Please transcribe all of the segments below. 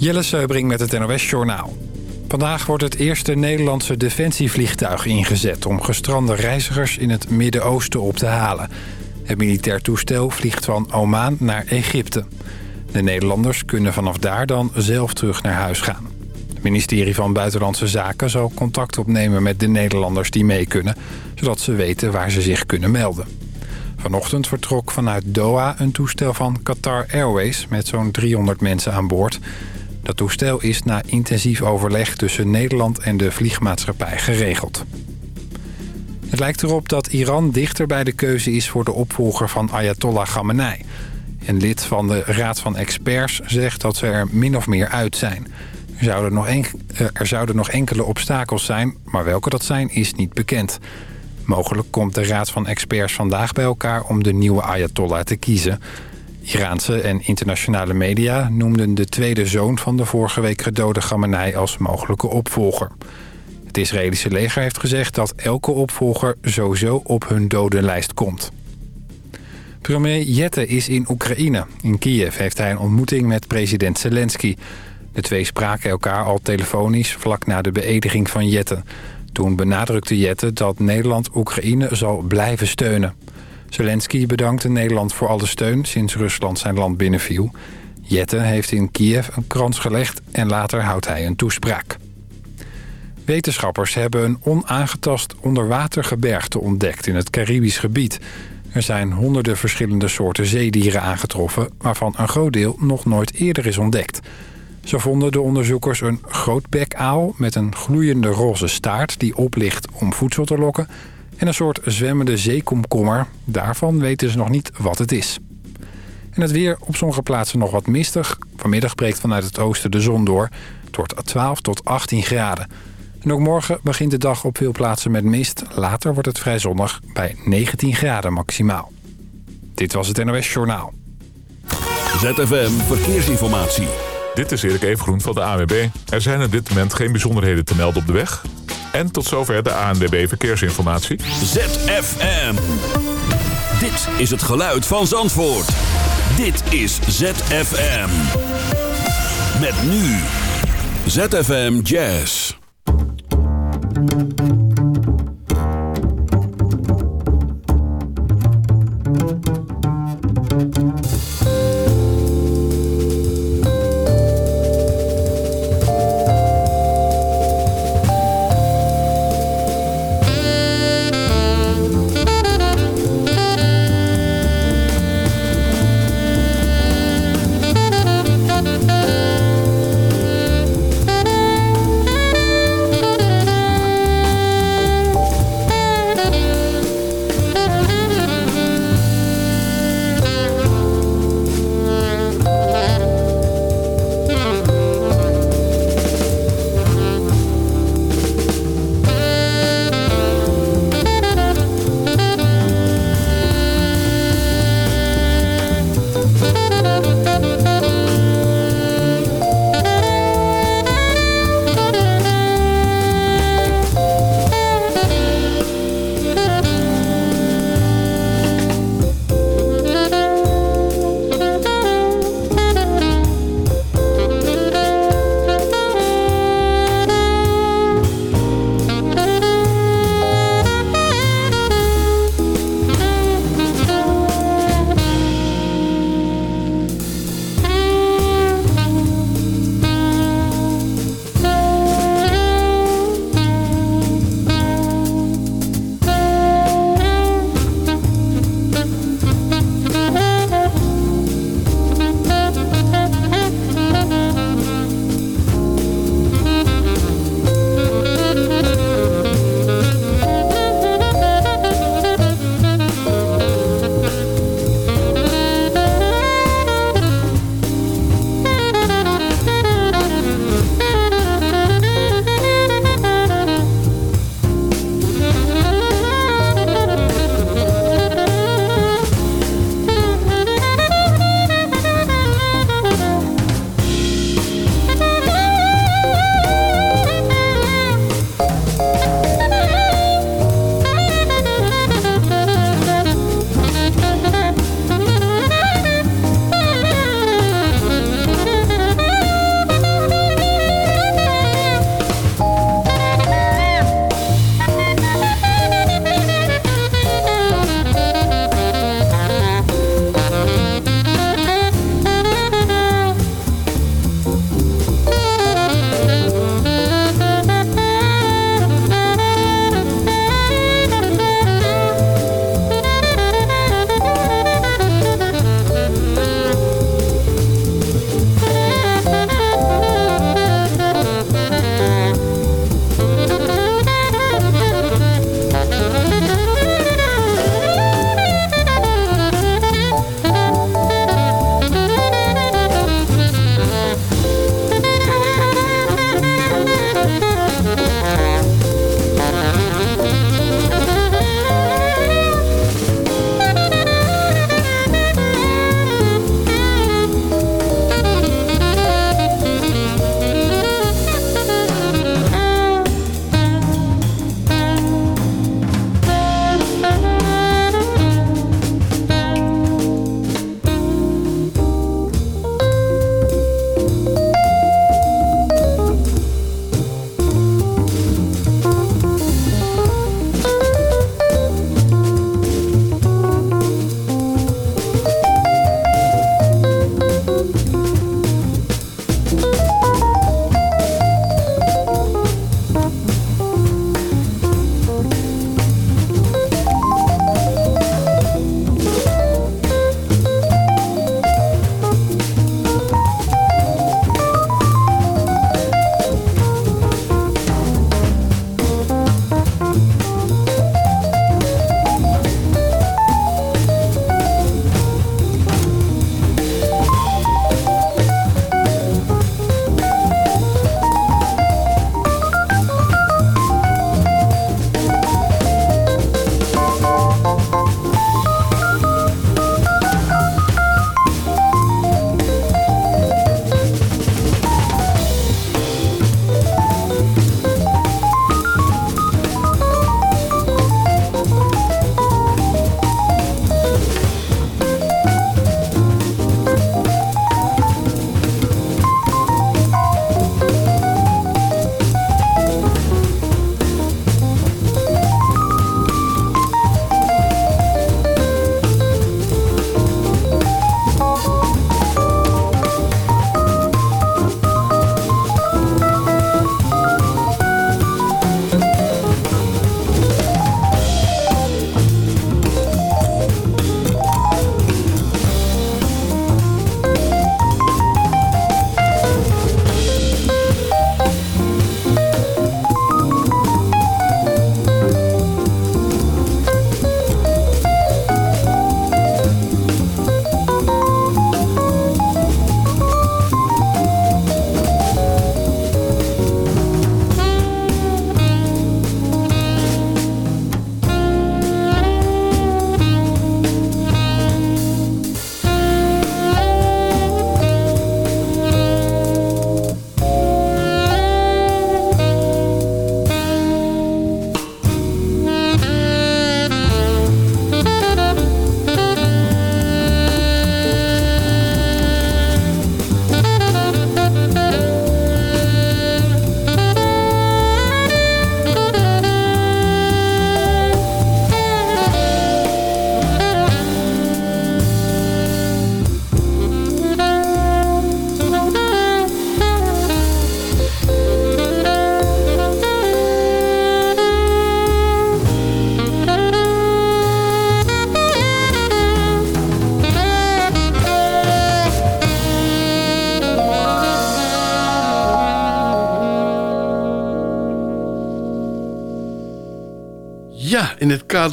Jelle Seubring met het NOS Journaal. Vandaag wordt het eerste Nederlandse defensievliegtuig ingezet... om gestrande reizigers in het Midden-Oosten op te halen. Het militair toestel vliegt van Oman naar Egypte. De Nederlanders kunnen vanaf daar dan zelf terug naar huis gaan. Het ministerie van Buitenlandse Zaken zal contact opnemen met de Nederlanders die mee kunnen... zodat ze weten waar ze zich kunnen melden. Vanochtend vertrok vanuit Doha een toestel van Qatar Airways... met zo'n 300 mensen aan boord... Dat toestel is na intensief overleg tussen Nederland en de vliegmaatschappij geregeld. Het lijkt erop dat Iran dichter bij de keuze is voor de opvolger van Ayatollah Khamenei. Een lid van de Raad van Experts zegt dat ze er min of meer uit zijn. Er zouden nog, eh, er zouden nog enkele obstakels zijn, maar welke dat zijn is niet bekend. Mogelijk komt de Raad van Experts vandaag bij elkaar om de nieuwe Ayatollah te kiezen... Iraanse en internationale media noemden de tweede zoon van de vorige week gedode Khamenei als mogelijke opvolger. Het Israëlische leger heeft gezegd dat elke opvolger sowieso op hun dodenlijst komt. Premier Jette is in Oekraïne. In Kiev heeft hij een ontmoeting met president Zelensky. De twee spraken elkaar al telefonisch vlak na de beëdiging van Jette. Toen benadrukte Jette dat Nederland Oekraïne zal blijven steunen. Zelensky bedankte Nederland voor alle steun sinds Rusland zijn land binnenviel. Jette heeft in Kiev een krans gelegd en later houdt hij een toespraak. Wetenschappers hebben een onaangetast onderwatergebergte ontdekt in het Caribisch gebied. Er zijn honderden verschillende soorten zeedieren aangetroffen... waarvan een groot deel nog nooit eerder is ontdekt. Zo vonden de onderzoekers een grootbekaal met een gloeiende roze staart... die oplicht om voedsel te lokken en een soort zwemmende zeekomkommer. Daarvan weten ze nog niet wat het is. En het weer op sommige plaatsen nog wat mistig. Vanmiddag breekt vanuit het oosten de zon door. Het wordt 12 tot 18 graden. En ook morgen begint de dag op veel plaatsen met mist. Later wordt het vrij zonnig bij 19 graden maximaal. Dit was het NOS Journaal. ZFM Verkeersinformatie. Dit is Erik Evengroen van de AWB. Er zijn op dit moment geen bijzonderheden te melden op de weg. En tot zover de ANWB Verkeersinformatie. ZFM. Dit is het geluid van Zandvoort. Dit is ZFM. Met nu. ZFM Jazz.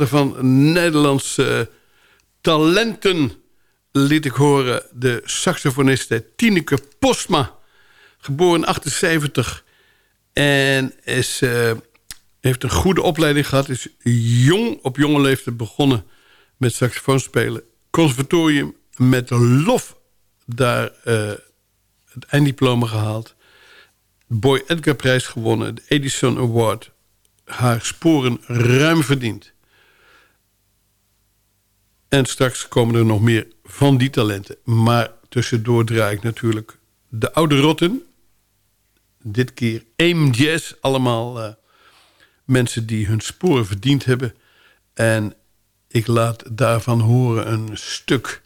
Van Nederlandse talenten liet ik horen de saxofoniste Tineke Postma. Geboren in 78 en is, uh, heeft een goede opleiding gehad. Is jong, op jonge leeftijd begonnen met saxofoonspelen. Conservatorium met lof daar het einddiploma gehaald. Boy Edgar prijs gewonnen. De Edison Award. Haar sporen ruim verdiend. En straks komen er nog meer van die talenten. Maar tussendoor draai ik natuurlijk de oude rotten. Dit keer AIM Jazz. Allemaal uh, mensen die hun sporen verdiend hebben. En ik laat daarvan horen een stuk.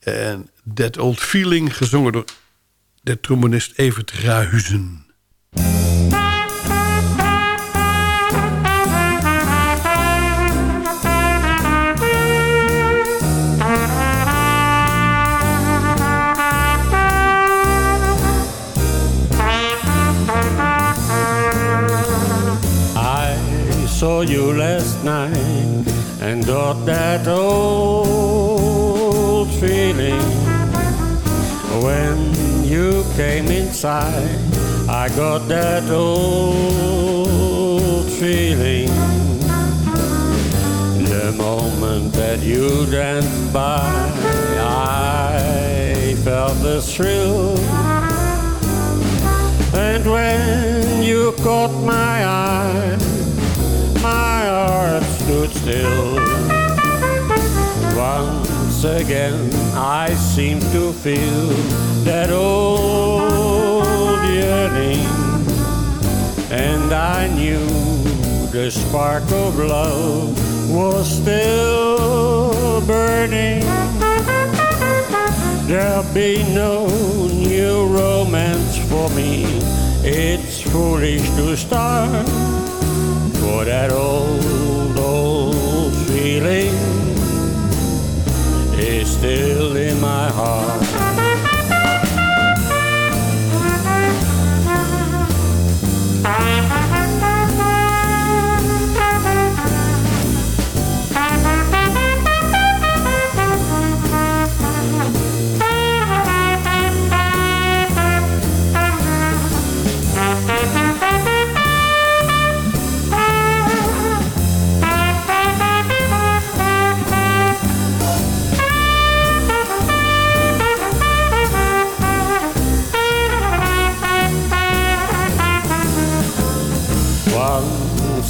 En That Old Feeling, gezongen door de trombonist Evert Rahuzen. Saw you last night and got that old feeling when you came inside. I got that old feeling the moment that you danced by. I felt the thrill. And when you caught my eye, heart stood still. Once again, I seem to feel that old yearning, and I knew the spark of love was still burning. There'll be no new romance for me. It's foolish to start for that old, old feeling is still in my heart.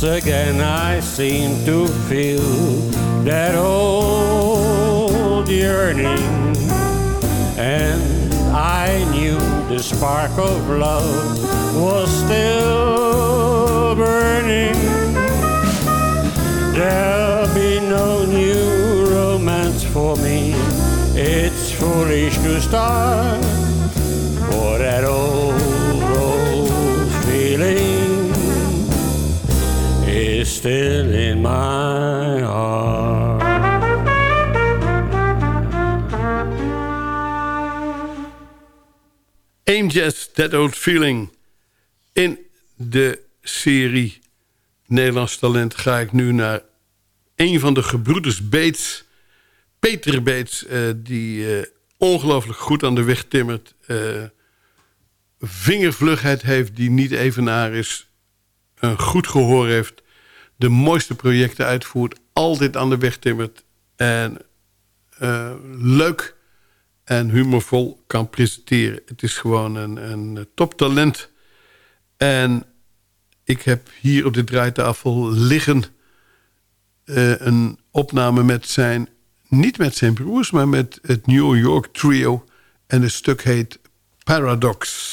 Once again I seem to feel that old yearning. And I knew the spark of love was still burning. There'll be no new romance for me. It's foolish to start for still in my heart. Jazz, That Old Feeling. In de serie Nederlands Talent ga ik nu naar een van de gebroeders Beets. Peter Beets, uh, die uh, ongelooflijk goed aan de weg timmert. Uh, vingervlugheid heeft die niet evenaar is. Een goed gehoor heeft de mooiste projecten uitvoert, altijd aan de weg timmert en uh, leuk en humorvol kan presenteren. Het is gewoon een, een toptalent. En ik heb hier op de draaitafel liggen uh, een opname met zijn, niet met zijn broers, maar met het New York Trio. En het stuk heet Paradox.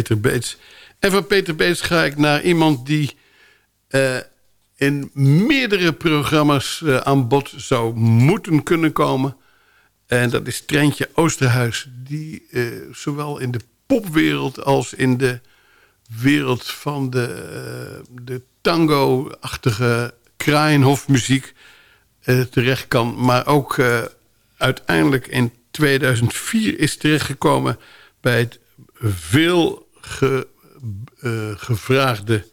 Peter Beets. En van Peter Beets ga ik naar iemand die uh, in meerdere programma's uh, aan bod zou moeten kunnen komen. En dat is Trentje Oosterhuis. Die uh, zowel in de popwereld als in de wereld van de, de tango-achtige Kraaienhof-muziek terecht kan. Maar ook uiteindelijk in 2004 is terechtgekomen bij het veel ge, uh, gevraagde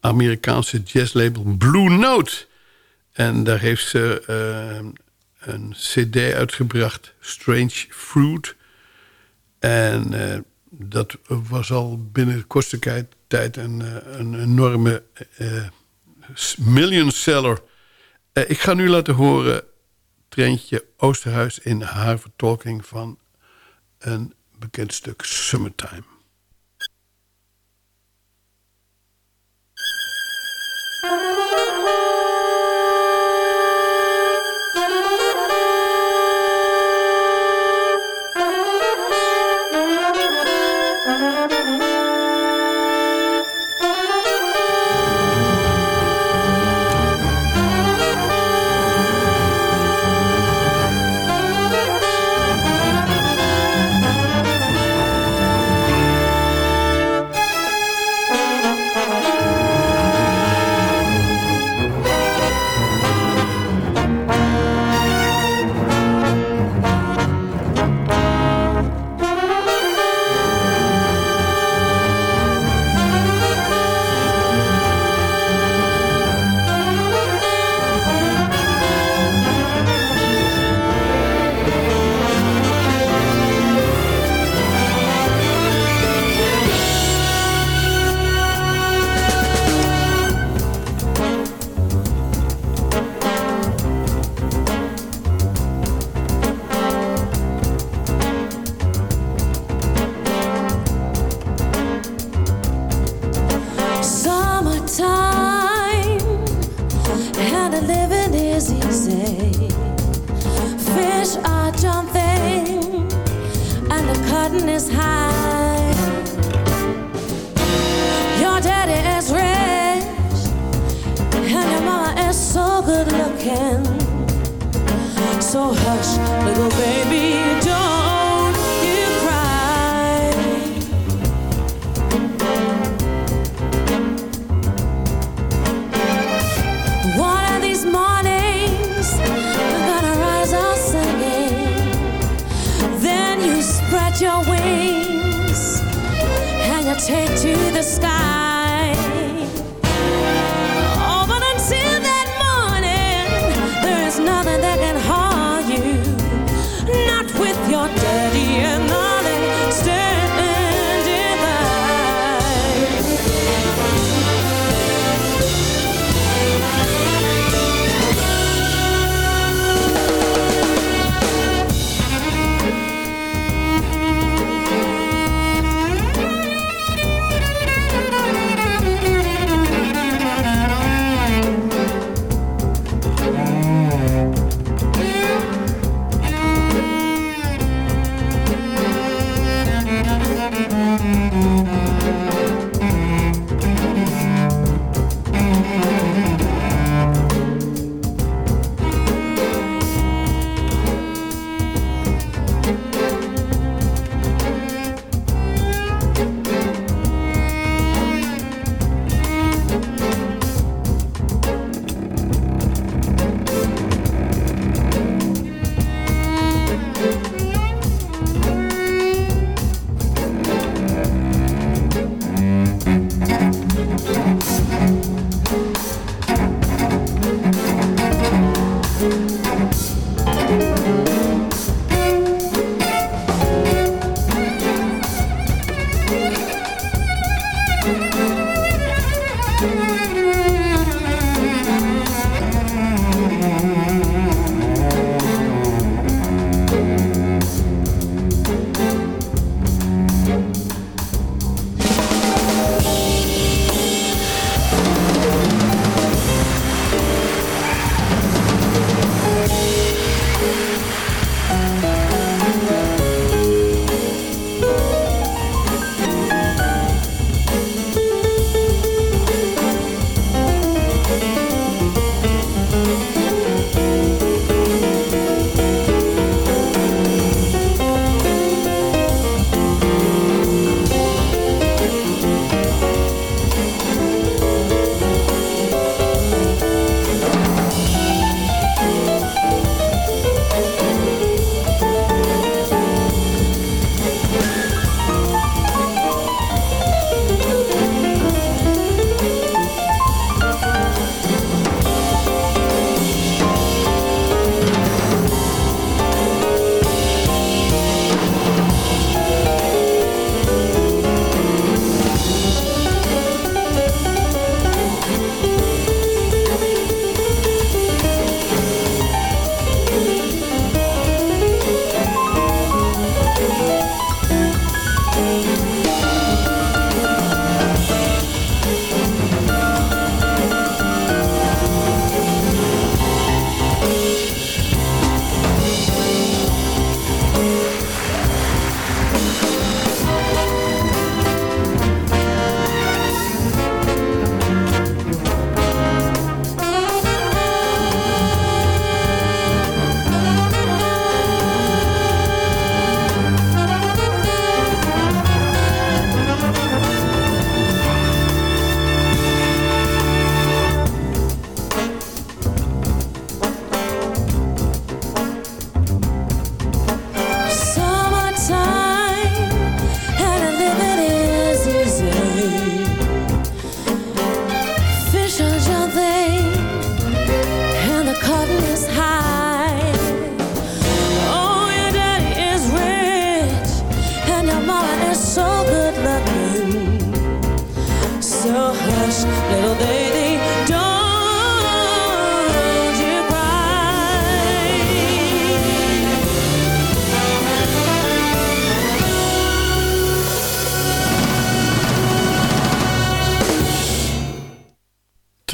Amerikaanse jazzlabel Blue Note. En daar heeft ze uh, een cd uitgebracht, Strange Fruit. En uh, dat was al binnen korte tijd een, een enorme million seller. ik ga nu laten horen Trentje Oosterhuis in haar vertolking van een bekend stuk Summertime.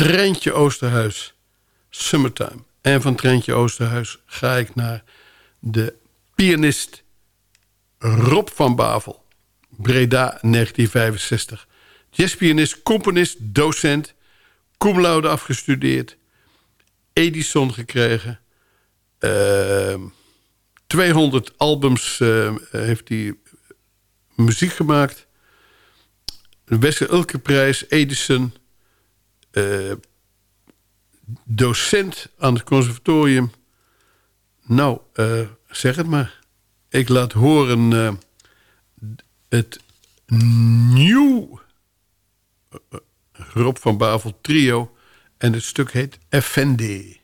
Trentje Oosterhuis, Summertime. En van Trentje Oosterhuis ga ik naar de pianist Rob van Bavel. Breda 1965. Jazzpianist, componist, docent. Cum laude afgestudeerd. Edison gekregen. Uh, 200 albums uh, heeft hij muziek gemaakt. De Wester Ulke prijs, Edison. Uh, docent aan het conservatorium. Nou, uh, zeg het maar. Ik laat horen uh, het nieuw Rob van Bavel trio. En het stuk heet Effendi.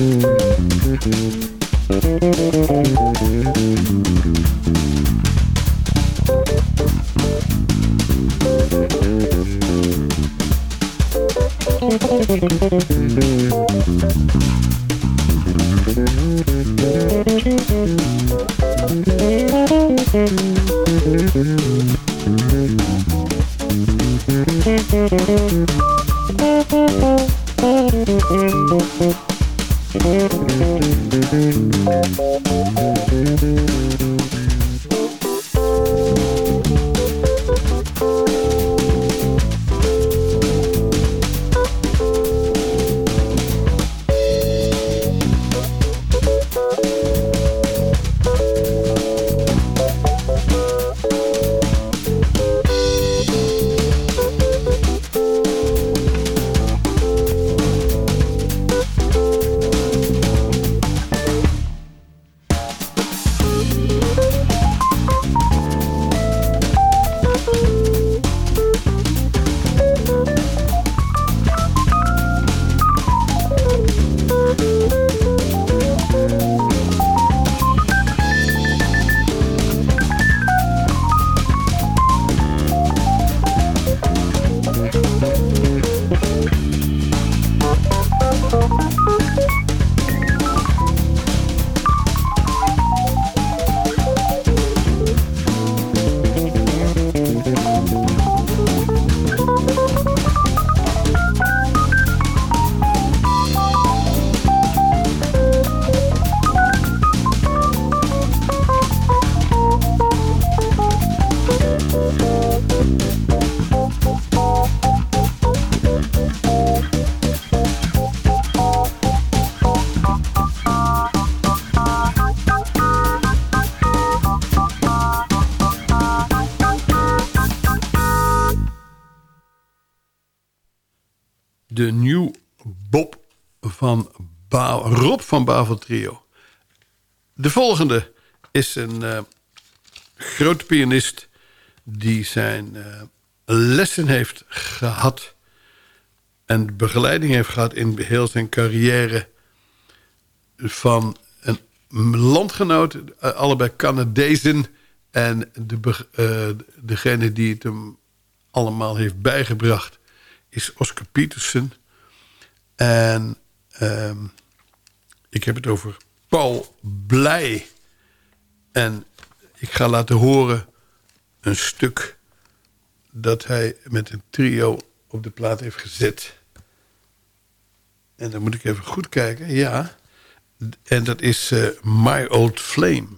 Mm. De New Bob van ba Rob van Bavel Trio. De volgende is een uh, grote pianist... die zijn uh, lessen heeft gehad... en begeleiding heeft gehad in heel zijn carrière... van een landgenoot, uh, allebei Canadezen... en de, degene die het hem allemaal heeft bijgebracht... is Oscar Peterson... En uh, ik heb het over Paul Blij. En ik ga laten horen een stuk dat hij met een trio op de plaat heeft gezet. En dan moet ik even goed kijken. Ja, en dat is uh, My Old Flame.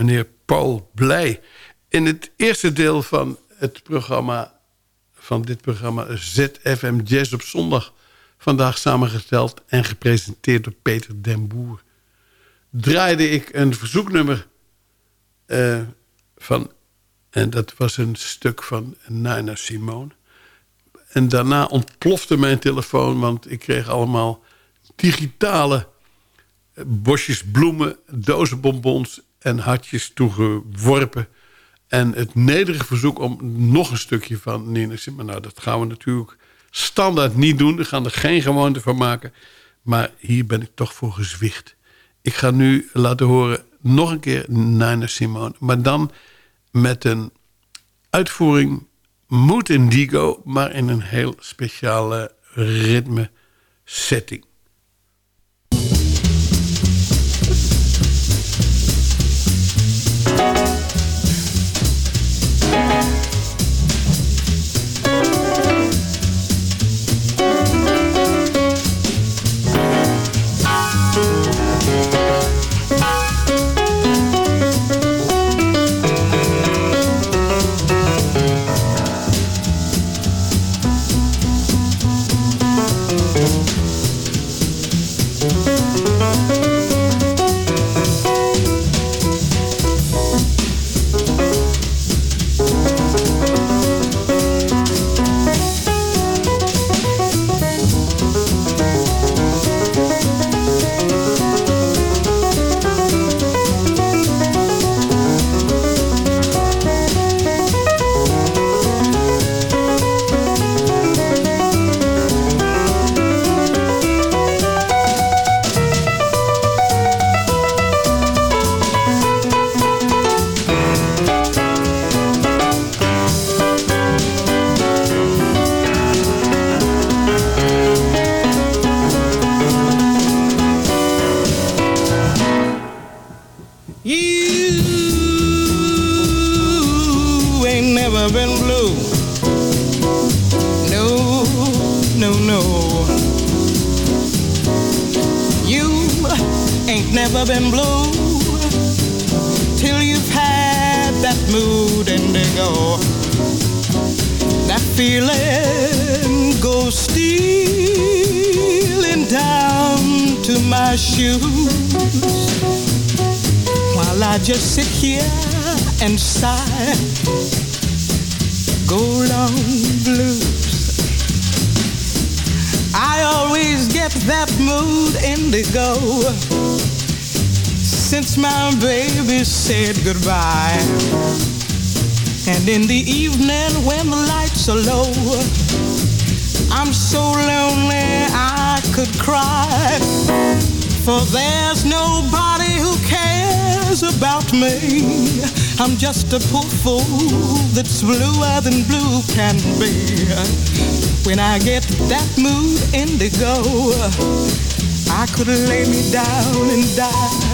Meneer Paul Blij. In het eerste deel van het programma van dit programma ZFM Jazz op zondag. Vandaag samengesteld en gepresenteerd door Peter den Boer. Draaide ik een verzoeknummer uh, van... En dat was een stuk van Nina Simone. En daarna ontplofte mijn telefoon, want ik kreeg allemaal digitale bosjes bloemen, dozen bonbons en hartjes toegeworpen. En het nederige verzoek om nog een stukje van Nina Simone. Nou, dat gaan we natuurlijk standaard niet doen. We gaan er geen gewoonte van maken. Maar hier ben ik toch voor gezwicht. Ik ga nu laten horen nog een keer Nina Simone. Maar dan met een uitvoering Mood Indigo... maar in een heel speciale ritme setting. Goodbye. And in the evening when the lights are low, I'm so lonely I could cry. For there's nobody who cares about me. I'm just a poor fool that's bluer than blue can be. When I get that mood indigo, I could lay me down and die.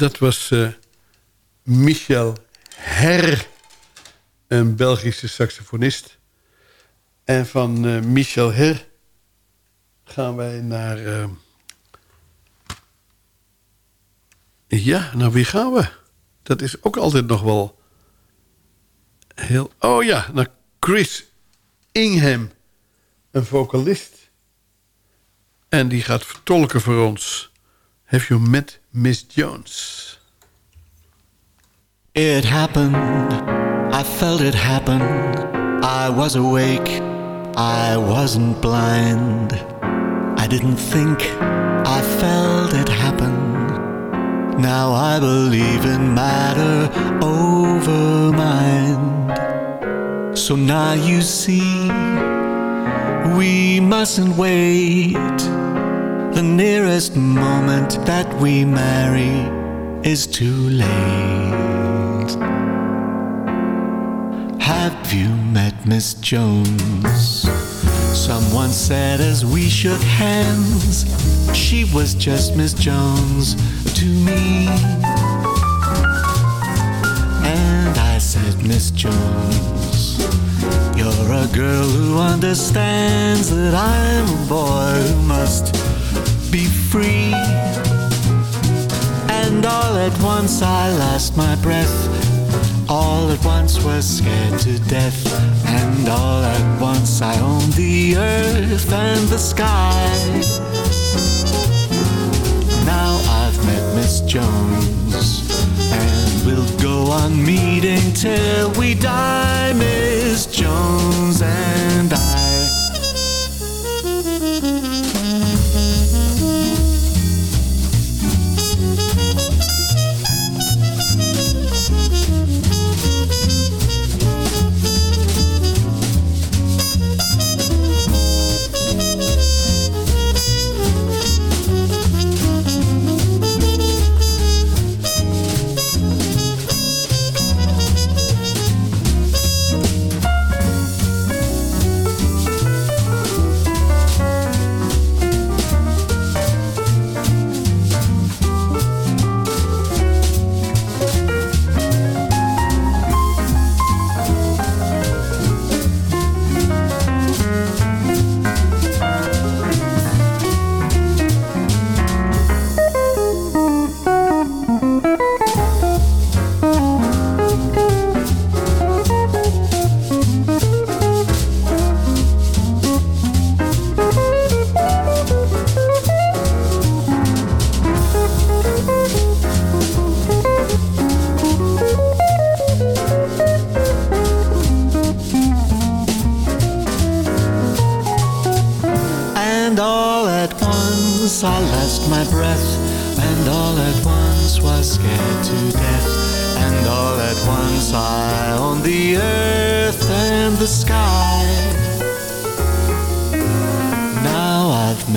Dat was uh, Michel Her, een Belgische saxofonist. En van uh, Michel Her gaan wij naar... Uh, ja, naar wie gaan we? Dat is ook altijd nog wel heel... Oh ja, naar Chris Ingham, een vocalist. En die gaat vertolken voor ons. Have you met Miss Jones? It happened, I felt it happen. I was awake, I wasn't blind. I didn't think, I felt it happen. Now I believe in matter over mind. So now you see, we mustn't wait. The nearest moment that we marry is too late. Have you met Miss Jones? Someone said as we shook hands, she was just Miss Jones to me. And I said, Miss Jones, you're a girl who understands that I'm a boy who must be free. And all at once I lost my breath. All at once was scared to death. And all at once I owned the earth and the sky. Now I've met Miss Jones. And we'll go on meeting till we die, Miss Jones and I.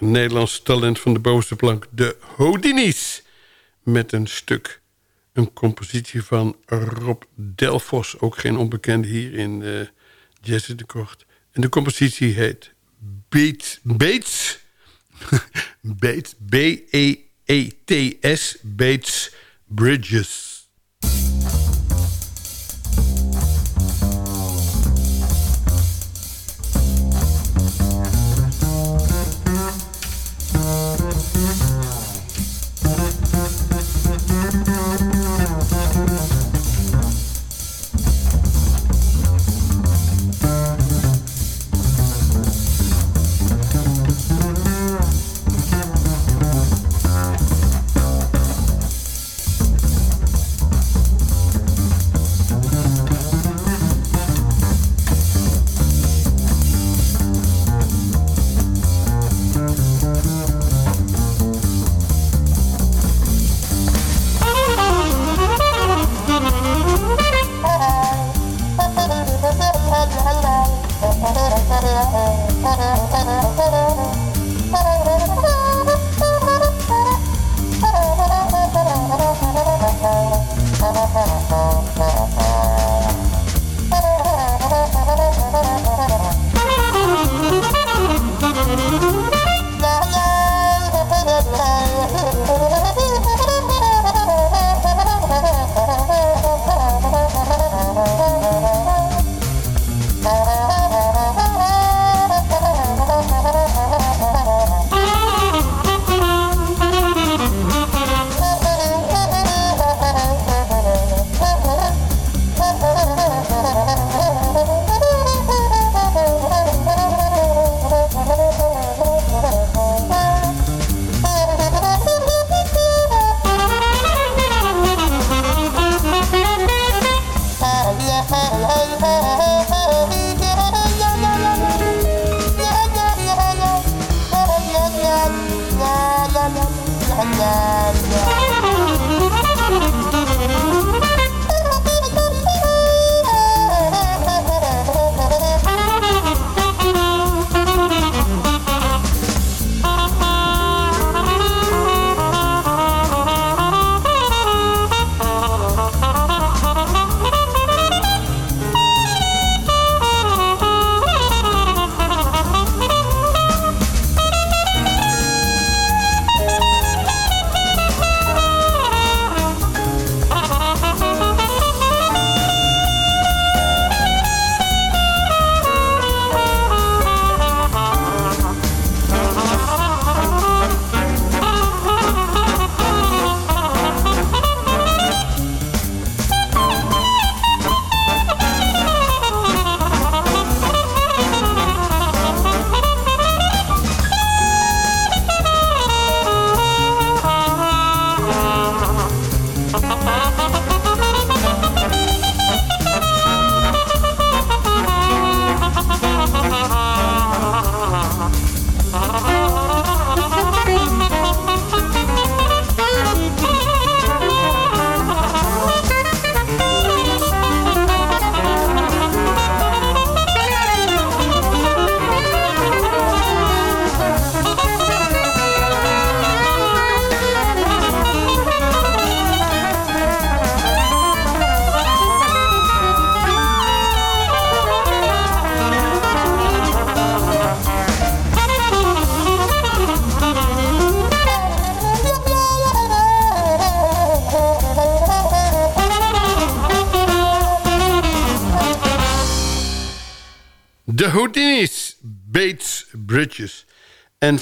Nederlands talent van de bovenste plank. De Houdinis. Met een stuk, een compositie van Rob Delfos. Ook geen onbekende hier in uh, Jazz in de Kort. En de compositie heet Beats... Bates. Bates. B-E-E-T-S. Bates Bridges.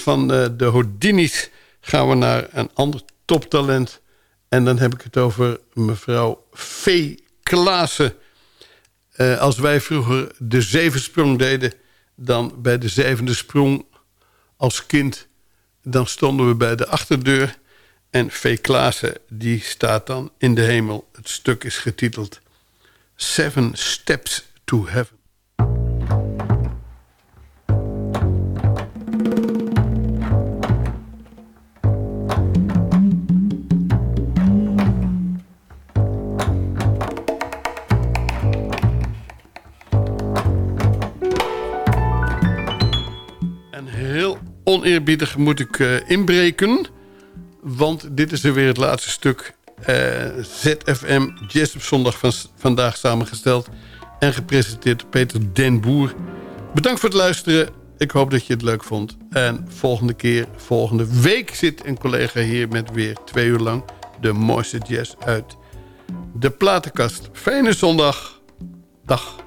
Van uh, de Houdinis gaan we naar een ander toptalent. En dan heb ik het over mevrouw V. Klaassen. Uh, als wij vroeger de zevensprong deden... dan bij de zevende sprong als kind... dan stonden we bij de achterdeur... en V. Klaassen die staat dan in de hemel. Het stuk is getiteld... Seven Steps to Heaven. Oneerbiedig moet ik uh, inbreken. Want dit is er weer het laatste stuk eh, ZFM Jazz op zondag van vandaag samengesteld. En gepresenteerd door Peter Den Boer. Bedankt voor het luisteren. Ik hoop dat je het leuk vond. En volgende keer, volgende week zit een collega hier met weer twee uur lang de mooiste jazz uit de platenkast. Fijne zondag. Dag.